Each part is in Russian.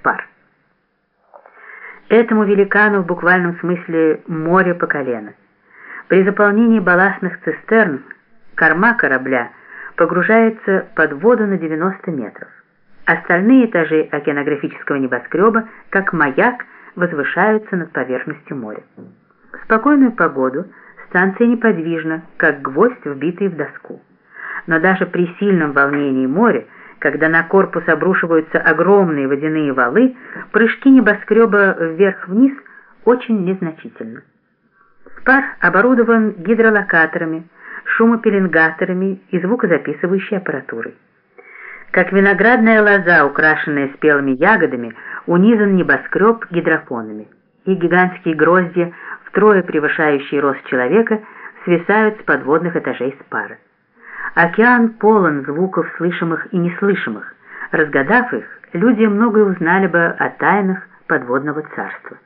Спар. Этому великану в буквальном смысле море по колено. При заполнении балластных цистерн корма корабля погружается под воду на 90 метров. Остальные этажи океанографического небоскреба, как маяк, возвышаются над поверхностью моря. В спокойную погоду станция неподвижна, как гвоздь, вбитый в доску. Но даже при сильном волнении моря, когда на корпус обрушиваются огромные водяные валы, прыжки небоскреба вверх-вниз очень незначительны. Спар оборудован гидролокаторами, шумопеленгаторами и звукозаписывающей аппаратурой. Как виноградная лоза, украшенная спелыми ягодами, унизан небоскреб гидрофонами, и гигантские грозди, втрое превышающие рост человека, свисают с подводных этажей спара. Океан полон звуков, слышимых и неслышимых. Разгадав их, люди многое узнали бы о тайнах подводного царства.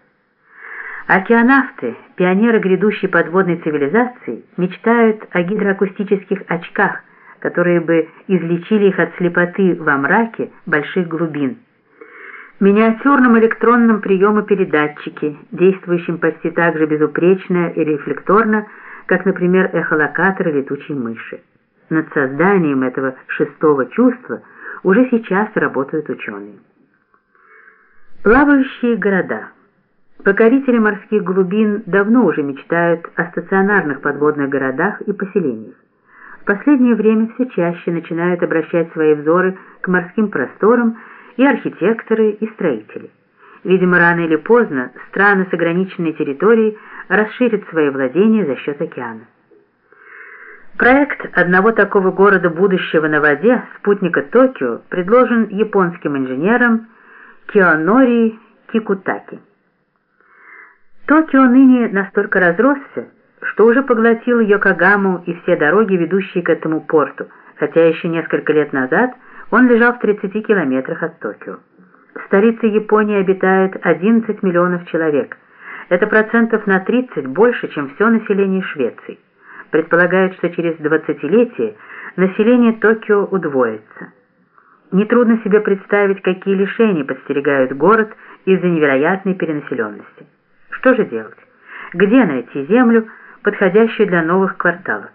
Океанавты, пионеры грядущей подводной цивилизации, мечтают о гидроакустических очках, которые бы излечили их от слепоты во мраке больших глубин. Миниатюрном электронном приемопередатчике, действующем почти так же безупречно и рефлекторно, как, например, эхолокатор летучей мыши. Над созданием этого шестого чувства уже сейчас работают ученые. Плавающие города – Покорители морских глубин давно уже мечтают о стационарных подводных городах и поселениях. В последнее время все чаще начинают обращать свои взоры к морским просторам и архитекторы, и строители. Видимо, рано или поздно страны с ограниченной территорией расширят свои владения за счет океана. Проект одного такого города будущего на воде, спутника Токио, предложен японским инженером Кионори Кикутаки. Токио ныне настолько разросся, что уже поглотил Йокогаму и все дороги, ведущие к этому порту, хотя еще несколько лет назад он лежал в 30 километрах от Токио. В столице Японии обитает 11 миллионов человек. Это процентов на 30 больше, чем все население Швеции. Предполагают, что через 20-летие население Токио удвоится. Нетрудно себе представить, какие лишения подстерегают город из-за невероятной перенаселенности. Что же делать? Где найти землю, подходящую для новых кварталов?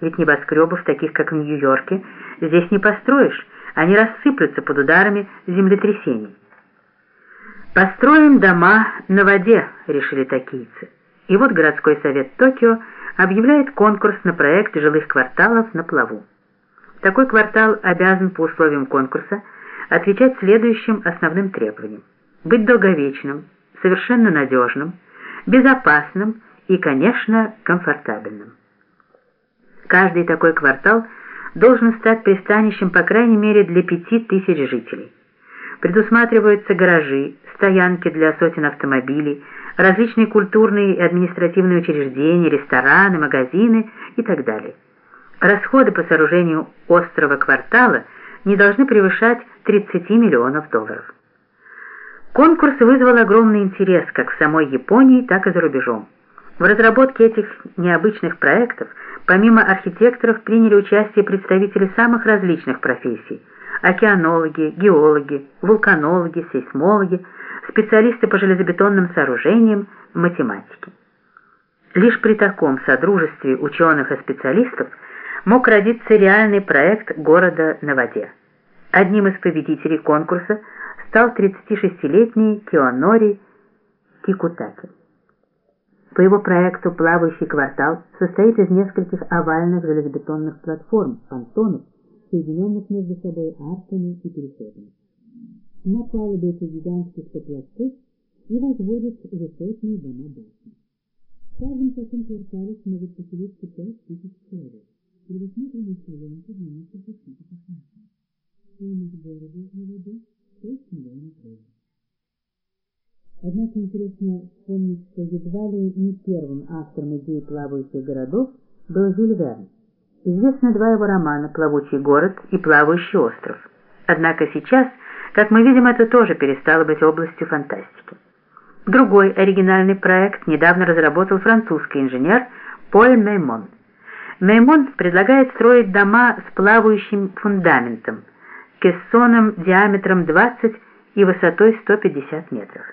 Ведь небоскребов, таких как в Нью-Йорке, здесь не построишь, они рассыплются под ударами землетрясений. «Построим дома на воде», — решили токийцы. И вот городской совет Токио объявляет конкурс на проект жилых кварталов на плаву. Такой квартал обязан по условиям конкурса отвечать следующим основным требованиям. Быть долговечным, совершенно надежным, безопасным и, конечно, комфортабельным. Каждый такой квартал должен стать пристанищем по крайней мере для пяти тысяч жителей. Предусматриваются гаражи, стоянки для сотен автомобилей, различные культурные и административные учреждения, рестораны, магазины и так далее. Расходы по сооружению острова квартала не должны превышать 30 миллионов долларов. Конкурс вызвал огромный интерес как в самой Японии, так и за рубежом. В разработке этих необычных проектов помимо архитекторов приняли участие представители самых различных профессий – океанологи, геологи, вулканологи, сейсмологи, специалисты по железобетонным сооружениям, математики. Лишь при таком содружестве ученых и специалистов мог родиться реальный проект города на воде. Одним из победителей конкурса – стал 36-летний Кионори Кикутаки. По его проекту «Плавающий квартал» состоит из нескольких овальных железобетонных платформ, понтонов, соединенных между собой арками и переходами. На палубе этих гигантских поплавков и возводят высотные дома башни. В каждом таком квартале смогут поселиться 5 тысяч человек. Предусмотрены стоянки для нескольких тысяч основных. Стоимость города на воде 6 миллионов долларов. Однако интересно вспомнить, что едва ли не первым автором идеи плавающих городов был Жюль Верн. Известны два его романа «Плавучий город» и «Плавающий остров». Однако сейчас, как мы видим, это тоже перестало быть областью фантастики. Другой оригинальный проект недавно разработал французский инженер Поль Меймон. Меймон предлагает строить дома с плавающим фундаментом – кессоном диаметром 20 и высотой 150 метров.